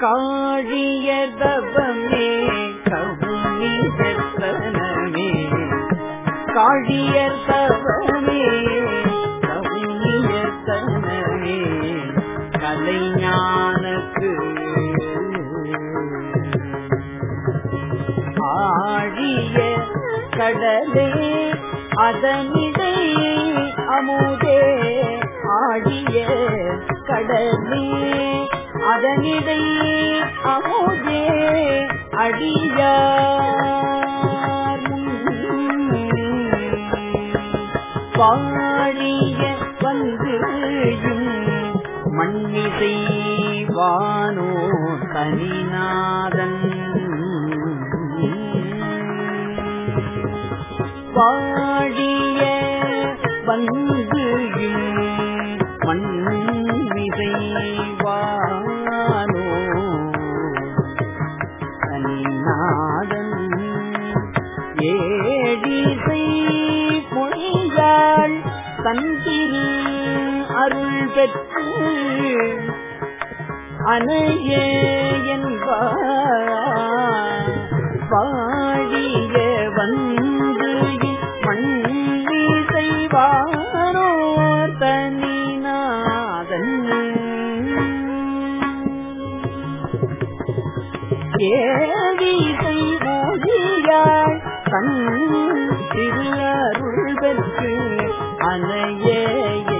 காழியர் தவமே கவுனியத்தனமே காழியர் தவமே கவுனியத்தனமே கலைஞானக்கு ஆழிய கடலே அதனிடை அமுதே. அதனிடை அமுதே அடியார். பாடிய வந்து மண்ணிசை வானோ தனிநாதன். பாடிய தந்திரு அருள் பெற்று அணையே என்பார். பாடிய வந்து மண்ணி செய்வாரோ தனிநாதன். ஏவிசை மொழியாள் தன் திரு அருள் பெற்று yeah, yeah.